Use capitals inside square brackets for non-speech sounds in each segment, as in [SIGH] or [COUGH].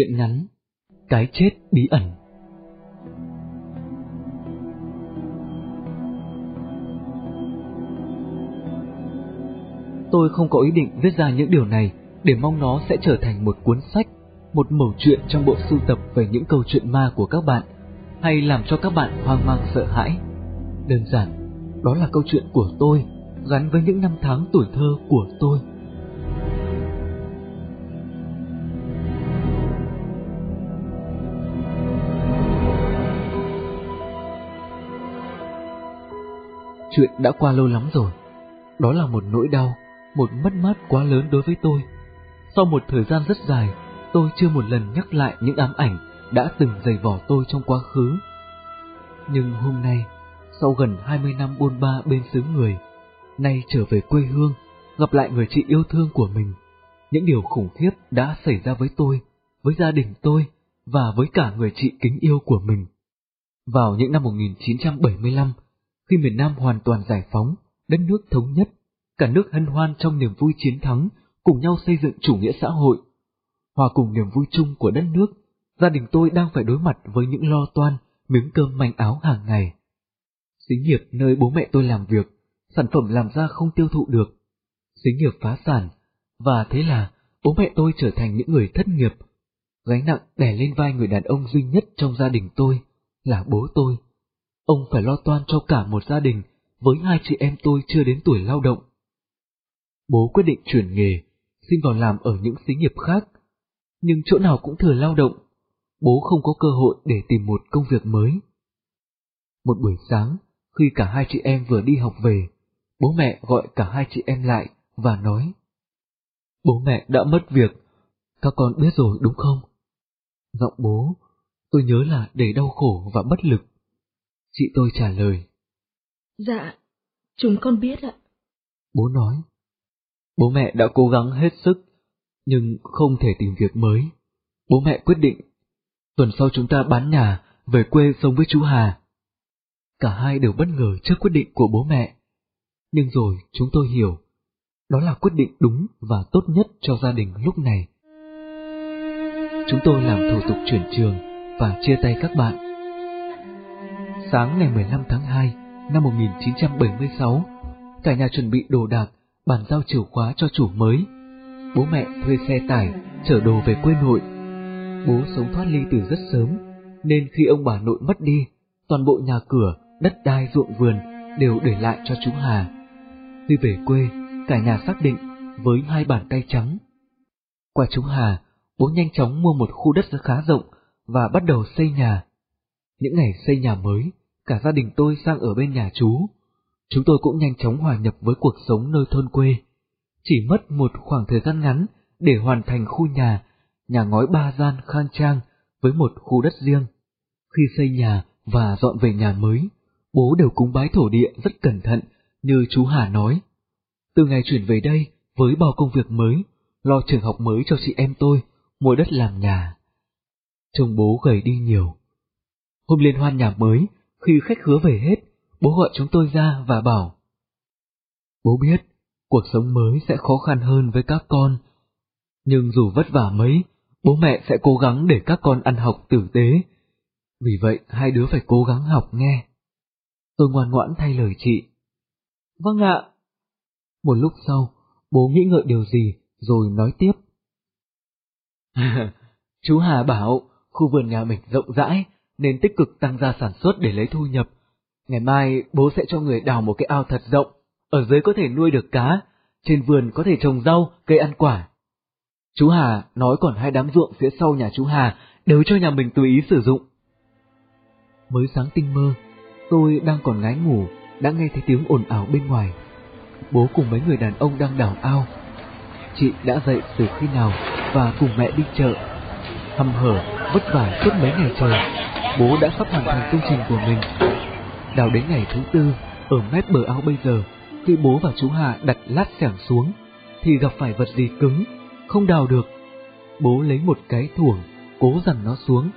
Chuyện ngắn Cái chết bí ẩn Tôi không có ý định viết ra những điều này để mong nó sẽ trở thành một cuốn sách, một mẩu chuyện trong bộ sưu tập về những câu chuyện ma của các bạn, hay làm cho các bạn hoang mang sợ hãi. Đơn giản, đó là câu chuyện của tôi, gắn với những năm tháng tuổi thơ của tôi. Chuyện đã qua lâu lắm rồi. Đó là một nỗi đau, một mất mát quá lớn đối với tôi. Sau một thời gian rất dài, tôi chưa một lần nhắc lại những ám ảnh đã từng dày vò tôi trong quá khứ. Nhưng hôm nay, sau gần 20 năm buôn ba bên xứ người, nay trở về quê hương, gặp lại người chị yêu thương của mình, những điều khủng khiếp đã xảy ra với tôi, với gia đình tôi và với cả người chị kính yêu của mình. Vào những năm 1975, khi miền Nam hoàn toàn giải phóng, đất nước thống nhất, cả nước hân hoan trong niềm vui chiến thắng, cùng nhau xây dựng chủ nghĩa xã hội. Hòa cùng niềm vui chung của đất nước, gia đình tôi đang phải đối mặt với những lo toan, miếng cơm manh áo hàng ngày. Xí nghiệp nơi bố mẹ tôi làm việc, sản phẩm làm ra không tiêu thụ được. Xí nghiệp phá sản, và thế là bố mẹ tôi trở thành những người thất nghiệp. Gánh nặng đè lên vai người đàn ông duy nhất trong gia đình tôi, là bố tôi. Ông phải lo toan cho cả một gia đình với hai chị em tôi chưa đến tuổi lao động. Bố quyết định chuyển nghề, xin vào làm ở những xí nghiệp khác, nhưng chỗ nào cũng thừa lao động, bố không có cơ hội để tìm một công việc mới. Một buổi sáng, khi cả hai chị em vừa đi học về, bố mẹ gọi cả hai chị em lại và nói Bố mẹ đã mất việc, các con biết rồi đúng không? Giọng bố, tôi nhớ là để đau khổ và bất lực. Chị tôi trả lời. Dạ, chúng con biết ạ. Bố nói. Bố mẹ đã cố gắng hết sức, nhưng không thể tìm việc mới. Bố mẹ quyết định, tuần sau chúng ta bán nhà, về quê sống với chú Hà. Cả hai đều bất ngờ trước quyết định của bố mẹ. Nhưng rồi chúng tôi hiểu, đó là quyết định đúng và tốt nhất cho gia đình lúc này. Chúng tôi làm thủ tục chuyển trường và chia tay các bạn. Sáng ngày 15 tháng 2 năm 1976, cả nhà chuẩn bị đồ đạc, bàn giao chìa khóa cho chủ mới. Bố mẹ thuê xe tải, chở đồ về quê nội. Bố sống thoát ly từ rất sớm, nên khi ông bà nội mất đi, toàn bộ nhà cửa, đất đai ruộng vườn đều để lại cho chú Hà. Khi về quê, cả nhà xác định với hai bàn tay trắng. Qua chú Hà, bố nhanh chóng mua một khu đất khá rộng và bắt đầu xây nhà. Những ngày xây nhà mới, cả gia đình tôi sang ở bên nhà chú. Chúng tôi cũng nhanh chóng hòa nhập với cuộc sống nơi thôn quê. Chỉ mất một khoảng thời gian ngắn để hoàn thành khu nhà, nhà ngói ba gian khang trang với một khu đất riêng. Khi xây nhà và dọn về nhà mới, bố đều cúng bái thổ địa rất cẩn thận như chú Hà nói. Từ ngày chuyển về đây với bao công việc mới, lo trường học mới cho chị em tôi, mua đất làm nhà. Chồng bố gầy đi nhiều. Hôm liên hoan nhà mới, khi khách hứa về hết, bố gọi chúng tôi ra và bảo. Bố biết, cuộc sống mới sẽ khó khăn hơn với các con. Nhưng dù vất vả mấy, bố mẹ sẽ cố gắng để các con ăn học tử tế. Vì vậy, hai đứa phải cố gắng học nghe. Tôi ngoan ngoãn thay lời chị. Vâng ạ. Một lúc sau, bố nghĩ ngợi điều gì, rồi nói tiếp. [LAUGHS] Chú Hà bảo, khu vườn nhà mình rộng rãi, nên tích cực tăng gia sản xuất để lấy thu nhập. Ngày mai bố sẽ cho người đào một cái ao thật rộng, ở dưới có thể nuôi được cá, trên vườn có thể trồng rau, cây ăn quả. Chú Hà nói còn hai đám ruộng phía sau nhà chú Hà đều cho nhà mình tùy ý sử dụng. Mới sáng tinh mơ, tôi đang còn ngái ngủ, đã nghe thấy tiếng ồn ào bên ngoài. Bố cùng mấy người đàn ông đang đào ao. Chị đã dậy từ khi nào và cùng mẹ đi chợ. Hầm hở, vất vả suốt mấy ngày trời, bố đã sắp hoàn thành công trình của mình. Đào đến ngày thứ tư, ở mép bờ ao bây giờ, khi bố và chú Hà đặt lát xẻng xuống, thì gặp phải vật gì cứng, không đào được. Bố lấy một cái thuồng, cố dằn nó xuống,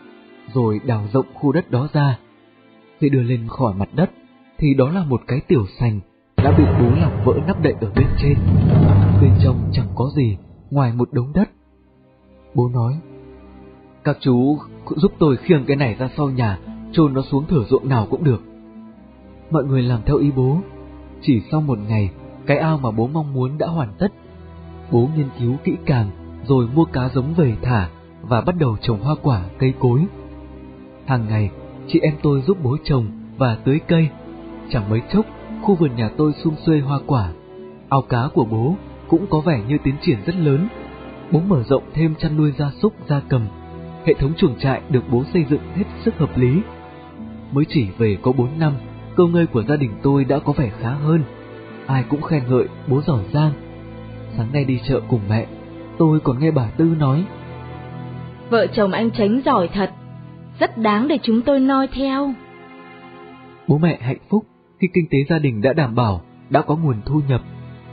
rồi đào rộng khu đất đó ra. Khi đưa lên khỏi mặt đất, thì đó là một cái tiểu sành đã bị bố làm vỡ nắp đậy ở bên trên. Bên trong chẳng có gì ngoài một đống đất. Bố nói, Các chú giúp tôi khiêng cái này ra sau nhà, chôn nó xuống thửa ruộng nào cũng được. Mọi người làm theo ý bố. Chỉ sau một ngày, cái ao mà bố mong muốn đã hoàn tất. Bố nghiên cứu kỹ càng, rồi mua cá giống về thả và bắt đầu trồng hoa quả, cây cối. Hàng ngày, chị em tôi giúp bố trồng và tưới cây. Chẳng mấy chốc, khu vườn nhà tôi sum xuê hoa quả. Ao cá của bố cũng có vẻ như tiến triển rất lớn. Bố mở rộng thêm chăn nuôi gia súc, gia cầm. Hệ thống chuồng trại được bố xây dựng hết sức hợp lý. Mới chỉ về có 4 năm, câu ngơi của gia đình tôi đã có vẻ khá hơn. Ai cũng khen ngợi bố giỏi giang. Sáng nay đi chợ cùng mẹ, tôi còn nghe bà Tư nói. Vợ chồng anh Tránh giỏi thật, rất đáng để chúng tôi noi theo. Bố mẹ hạnh phúc khi kinh tế gia đình đã đảm bảo, đã có nguồn thu nhập.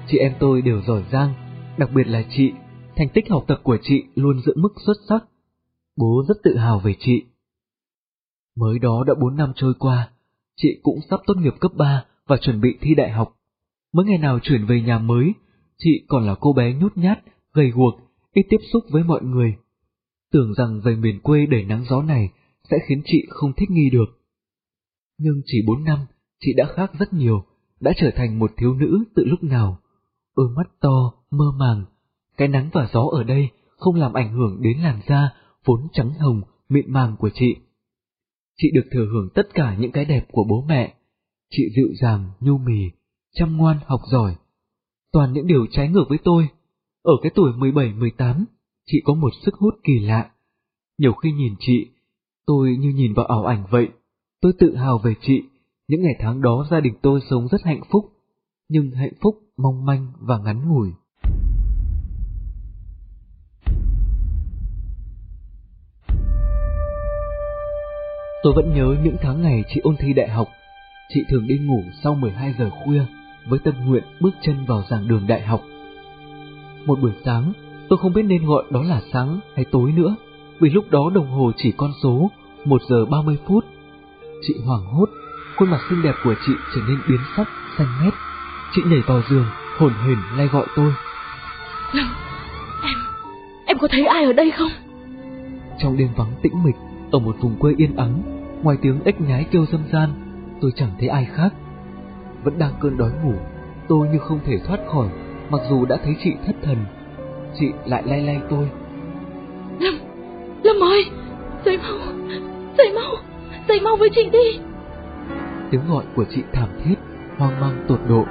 Chị em tôi đều giỏi giang, đặc biệt là chị, thành tích học tập của chị luôn giữ mức xuất sắc. Bố rất tự hào về chị. Mới đó đã 4 năm trôi qua, chị cũng sắp tốt nghiệp cấp 3 và chuẩn bị thi đại học. Mới ngày nào chuyển về nhà mới, chị còn là cô bé nhút nhát, gầy guộc, ít tiếp xúc với mọi người. Tưởng rằng về miền quê đầy nắng gió này sẽ khiến chị không thích nghi được. Nhưng chỉ 4 năm, chị đã khác rất nhiều, đã trở thành một thiếu nữ từ lúc nào. Đôi mắt to, mơ màng, cái nắng và gió ở đây không làm ảnh hưởng đến làn da vốn trắng hồng, mịn màng của chị. Chị được thừa hưởng tất cả những cái đẹp của bố mẹ. Chị dịu dàng, nhu mì, chăm ngoan, học giỏi. Toàn những điều trái ngược với tôi. Ở cái tuổi 17-18, chị có một sức hút kỳ lạ. Nhiều khi nhìn chị, tôi như nhìn vào ảo ảnh vậy. Tôi tự hào về chị, những ngày tháng đó gia đình tôi sống rất hạnh phúc, nhưng hạnh phúc mong manh và ngắn ngủi. Tôi vẫn nhớ những tháng ngày chị ôn thi đại học. Chị thường đi ngủ sau 12 giờ khuya với tâm nguyện bước chân vào giảng đường đại học. Một buổi sáng, tôi không biết nên gọi đó là sáng hay tối nữa, vì lúc đó đồng hồ chỉ con số 1 giờ 30 phút. Chị hoảng hốt, khuôn mặt xinh đẹp của chị trở nên biến sắc, xanh mét. Chị nhảy vào giường, hồn hển lay gọi tôi. Lâm, em, em có thấy ai ở đây không? Trong đêm vắng tĩnh mịch, ở một vùng quê yên ắng, ngoài tiếng ếch nhái kêu dâm gian, tôi chẳng thấy ai khác. Vẫn đang cơn đói ngủ, tôi như không thể thoát khỏi, mặc dù đã thấy chị thất thần. Chị lại lay lay tôi. Lâm, Lâm ơi, dậy mau, dậy mau, dậy mau với chị đi. Tiếng gọi của chị thảm thiết, hoang mang tột độ.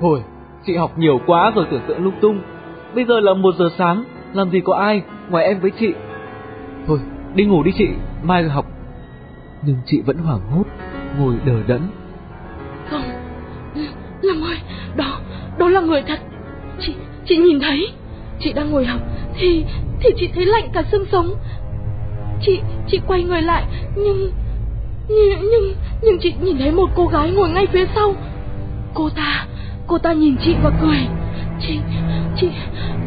Thôi, chị học nhiều quá rồi tưởng tượng lung tung. Bây giờ là một giờ sáng, làm gì có ai ngoài em với chị. Đi ngủ đi chị, mai rồi học. Nhưng chị vẫn hoảng hốt, ngồi đờ đẫn. Không, Lâm ơi, đó, đó là người thật. Chị, chị nhìn thấy, chị đang ngồi học, thì, thì chị thấy lạnh cả xương sống. Chị, chị quay người lại, nhưng, nhưng, nhưng, nhưng chị nhìn thấy một cô gái ngồi ngay phía sau. Cô ta, cô ta nhìn chị và cười. Chị, chị,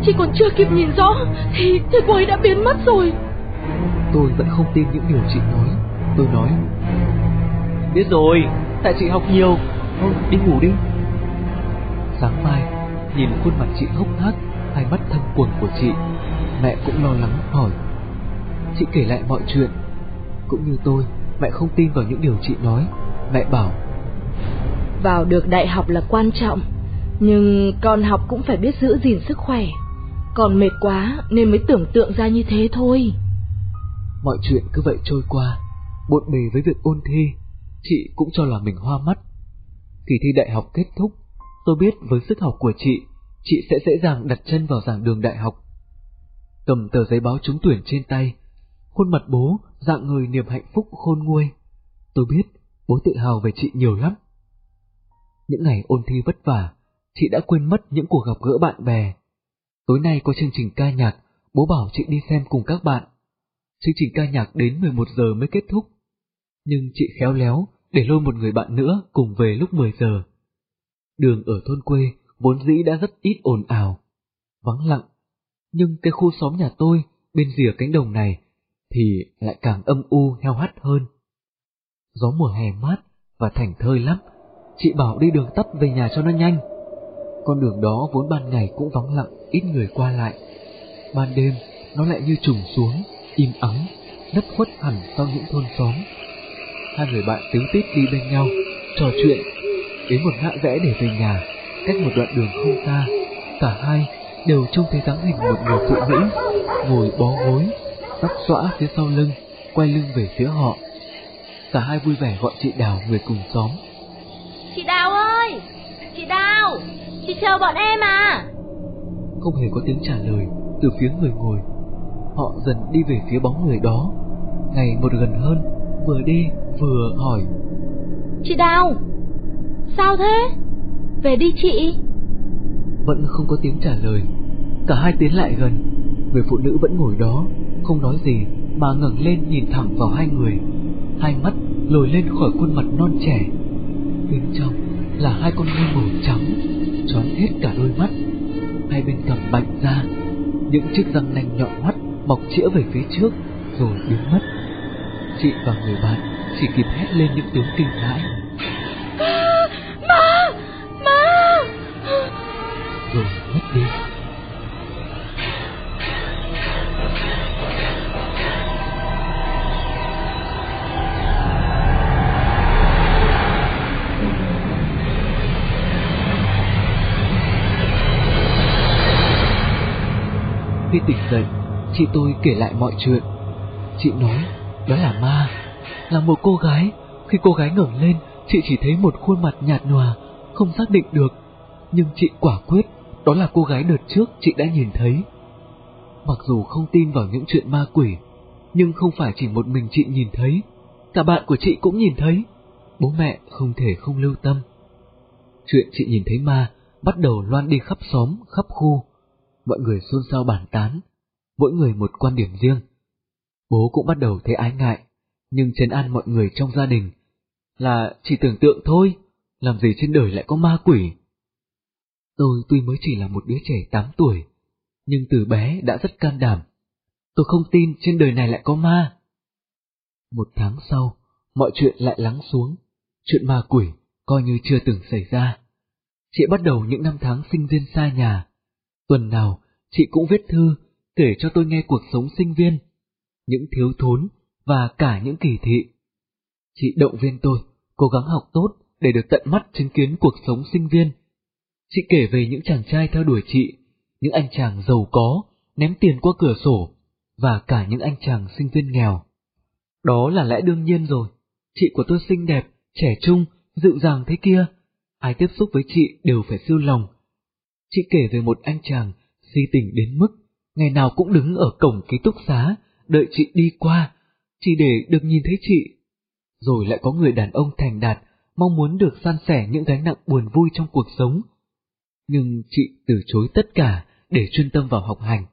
chị còn chưa kịp nhìn rõ, thì, thì cô ấy đã biến mất rồi. Tôi vẫn không tin những điều chị nói. Tôi nói. Biết rồi, tại chị học nhiều. Thôi, đi ngủ đi. Sáng mai, nhìn khuôn mặt chị hốc hác, hai mắt thâm quần của chị, mẹ cũng lo lắng hỏi. Chị kể lại mọi chuyện. Cũng như tôi, mẹ không tin vào những điều chị nói. Mẹ bảo. Vào được đại học là quan trọng, nhưng con học cũng phải biết giữ gìn sức khỏe. Còn mệt quá nên mới tưởng tượng ra như thế thôi. Mọi chuyện cứ vậy trôi qua, bộn bề với việc ôn thi, chị cũng cho là mình hoa mắt. Kỳ thi đại học kết thúc, tôi biết với sức học của chị, chị sẽ dễ dàng đặt chân vào giảng đường đại học. Cầm tờ giấy báo trúng tuyển trên tay, khuôn mặt bố dạng người niềm hạnh phúc khôn nguôi. Tôi biết bố tự hào về chị nhiều lắm. Những ngày ôn thi vất vả, chị đã quên mất những cuộc gặp gỡ bạn bè. Tối nay có chương trình ca nhạc, bố bảo chị đi xem cùng các bạn. Chương trình ca nhạc đến 11 giờ mới kết thúc. Nhưng chị khéo léo để lôi một người bạn nữa cùng về lúc 10 giờ. Đường ở thôn quê vốn dĩ đã rất ít ồn ào, vắng lặng, nhưng cái khu xóm nhà tôi bên rìa cánh đồng này thì lại càng âm u heo hắt hơn. Gió mùa hè mát và thành thơi lắm, chị bảo đi đường tắt về nhà cho nó nhanh. Con đường đó vốn ban ngày cũng vắng lặng, ít người qua lại. Ban đêm, nó lại như trùng xuống, im ắng, đất khuất hẳn sau những thôn xóm. Hai người bạn tiếu tít đi bên nhau, trò chuyện, đến một ngã rẽ để về nhà, cách một đoạn đường không xa. Cả hai đều trông thấy dáng hình một người phụ nữ ngồi bó gối, tóc xõa phía sau lưng, quay lưng về phía họ. Cả hai vui vẻ gọi chị Đào người cùng xóm. Chị Đào ơi! Chị Đào! Chị chờ bọn em à! Không hề có tiếng trả lời từ phía người ngồi. Họ dần đi về phía bóng người đó, ngày một gần hơn, vừa đi vừa hỏi. Chị Đào! Sao thế? Về đi chị! Vẫn không có tiếng trả lời. Cả hai tiến lại gần, người phụ nữ vẫn ngồi đó, không nói gì mà ngẩng lên nhìn thẳng vào hai người. Hai mắt lồi lên khỏi khuôn mặt non trẻ. Bên trong là hai con ngươi màu trắng, choán hết cả đôi mắt. Hai bên cằm bạnh ra, những chiếc răng nanh nhọn hoắt mọc chĩa về phía trước rồi biến mất. Chị và người bạn chỉ kịp hét lên những tiếng kinh hãi. Ma! Ma! Rồi mất đi. Khi tỉnh dậy, chị tôi kể lại mọi chuyện. Chị nói đó là ma, là một cô gái. Khi cô gái ngẩng lên, chị chỉ thấy một khuôn mặt nhạt nhòa, không xác định được. Nhưng chị quả quyết đó là cô gái đợt trước chị đã nhìn thấy. Mặc dù không tin vào những chuyện ma quỷ, nhưng không phải chỉ một mình chị nhìn thấy, cả bạn của chị cũng nhìn thấy. Bố mẹ không thể không lưu tâm. Chuyện chị nhìn thấy ma bắt đầu loan đi khắp xóm, khắp khu. Mọi người xôn xao bàn tán, mỗi người một quan điểm riêng. Bố cũng bắt đầu thấy ái ngại, nhưng trấn an mọi người trong gia đình là chỉ tưởng tượng thôi, làm gì trên đời lại có ma quỷ. Tôi tuy mới chỉ là một đứa trẻ 8 tuổi, nhưng từ bé đã rất can đảm. Tôi không tin trên đời này lại có ma. Một tháng sau, mọi chuyện lại lắng xuống, chuyện ma quỷ coi như chưa từng xảy ra. Chị bắt đầu những năm tháng sinh viên xa nhà. Tuần nào, chị cũng viết thư kể cho tôi nghe cuộc sống sinh viên, những thiếu thốn và cả những kỳ thị. Chị động viên tôi cố gắng học tốt để được tận mắt chứng kiến cuộc sống sinh viên. Chị kể về những chàng trai theo đuổi chị, những anh chàng giàu có, ném tiền qua cửa sổ, và cả những anh chàng sinh viên nghèo. Đó là lẽ đương nhiên rồi. Chị của tôi xinh đẹp, trẻ trung, dịu dàng thế kia. Ai tiếp xúc với chị đều phải siêu lòng. Chị kể về một anh chàng si tình đến mức ngày nào cũng đứng ở cổng ký túc xá, đợi chị đi qua, chỉ để được nhìn thấy chị. Rồi lại có người đàn ông thành đạt, mong muốn được san sẻ những gánh nặng buồn vui trong cuộc sống. Nhưng chị từ chối tất cả để chuyên tâm vào học hành.